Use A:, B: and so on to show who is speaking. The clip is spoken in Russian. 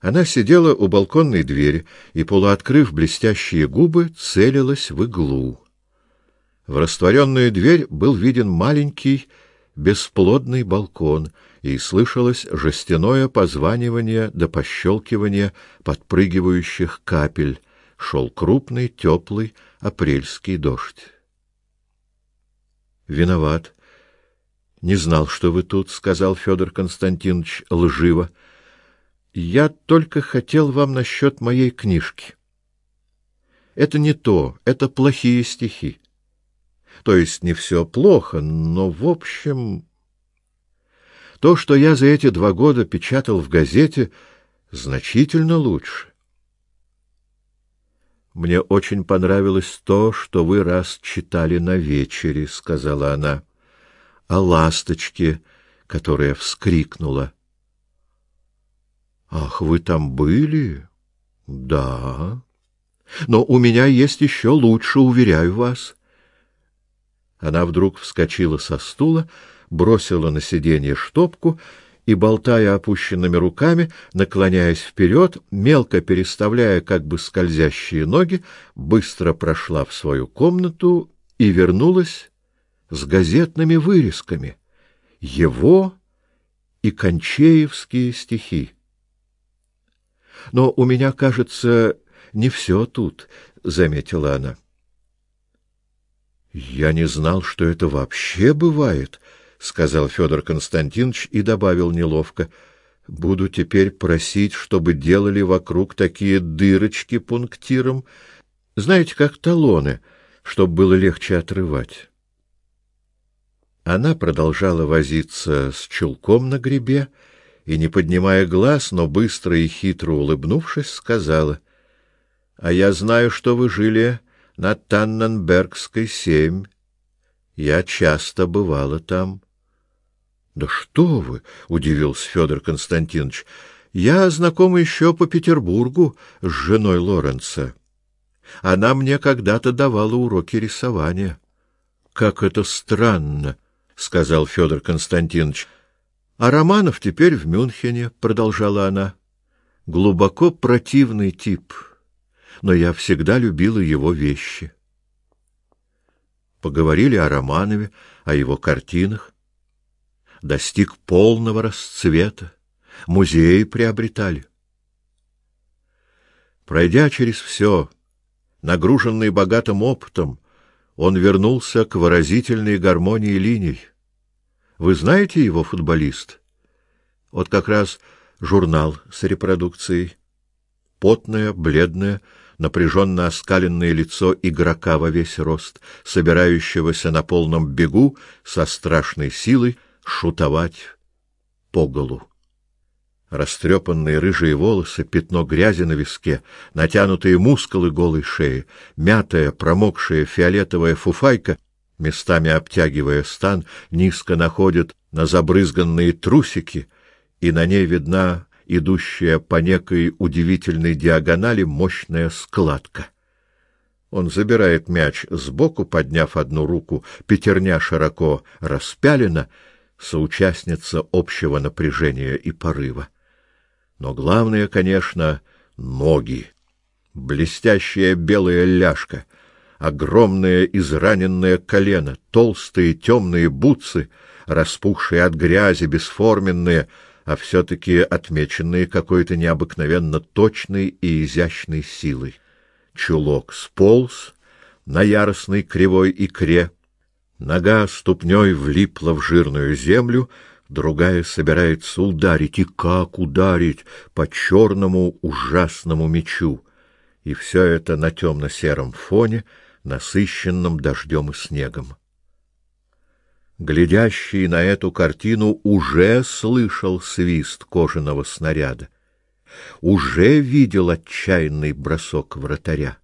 A: Она сидела у балконной двери и, полуоткрыв блестящие губы, целилась в иглу. В растворенную дверь был виден маленький бесплодный балкон, и слышалось жестяное позванивание до пощелкивания подпрыгивающих капель. Шел крупный, теплый апрельский дождь. Виноват. Не знал, что вы тут, сказал Федор Константинович лживо. Я только хотел вам насчет моей книжки. Это не то, это плохие стихи. То есть не все плохо, но в общем то, что я за эти два года печатал в газете, значительно лучше. Мне очень понравилось то, что вы раз читали на вечере, сказала она. О ласточке, которая вскрикнула. Вы там были? Да. Но у меня есть еще лучше, уверяю вас. Она вдруг вскочила со стула, бросила на сиденье штопку и, болтая опущенными руками, наклоняясь вперед, мелко переставляя как бы скользящие ноги, быстро прошла в свою комнату и вернулась с газетными вырезками. Его и кончеевские стихи. Но у меня, кажется, не все тут, заметила она. Я не знал, что это вообще бывает, сказал Федор Константинович и добавил неловко: буду теперь просить, чтобы делали вокруг такие дырочки пунктиром, знаете, как талоны, чтобы было легче отрывать. Она продолжала возиться с чулком на гребе и, не поднимая глаз, но быстро и хитро улыбнувшись, сказала: "А я знаю, что вы жили на Танненбергской семь. Я часто бывала там. Да что вы, удивился Федор Константинович. Я знаком еще по Петербургу с женой Лоренца. Она мне когда-то давала уроки рисования. Как это странно, сказал Федор Константинович. А Романов теперь в Мюнхене, продолжала она. Глубоко противный тип но я всегда любила его вещи. Поговорили о Романове, о его картинах. Достиг полного расцвета, музеи приобретали. Пройдя через все, нагруженный богатым опытом, он вернулся к выразительной гармонии линий. Вы знаете его футболист? Вот как раз журнал с репродукцией. Потная, бледная, напряженно оскаленное лицо игрока во весь рост, собирающегося на полном бегу со страшной силой шутовать по голу. Растрепанные рыжие волосы, пятно грязи на виске, натянутые мускулы голой шеи, мятая, промокшая фиолетовая фуфайка, местами обтягивая стан, низко находит на забрызганные трусики, и на ней видна идущая по некой удивительной диагонали мощная складка. Он забирает мяч сбоку, подняв одну руку, пятерня широко распялена, соучастница общего напряжения и порыва. Но главное, конечно, ноги. Блестящая белая ляжка, огромное израненное колено, толстые темные бутсы, распухшие от грязи, бесформенные — а все-таки отмеченные какой-то необыкновенно точной и изящной силой. Чулок сполз на яростной кривой икре, нога ступней влипла в жирную землю, другая собирается ударить, и как ударить по черному ужасному мечу. И все это на темно-сером фоне, насыщенном дождем и снегом глядящий на эту картину, уже слышал свист кожаного снаряда, уже видел отчаянный бросок вратаря.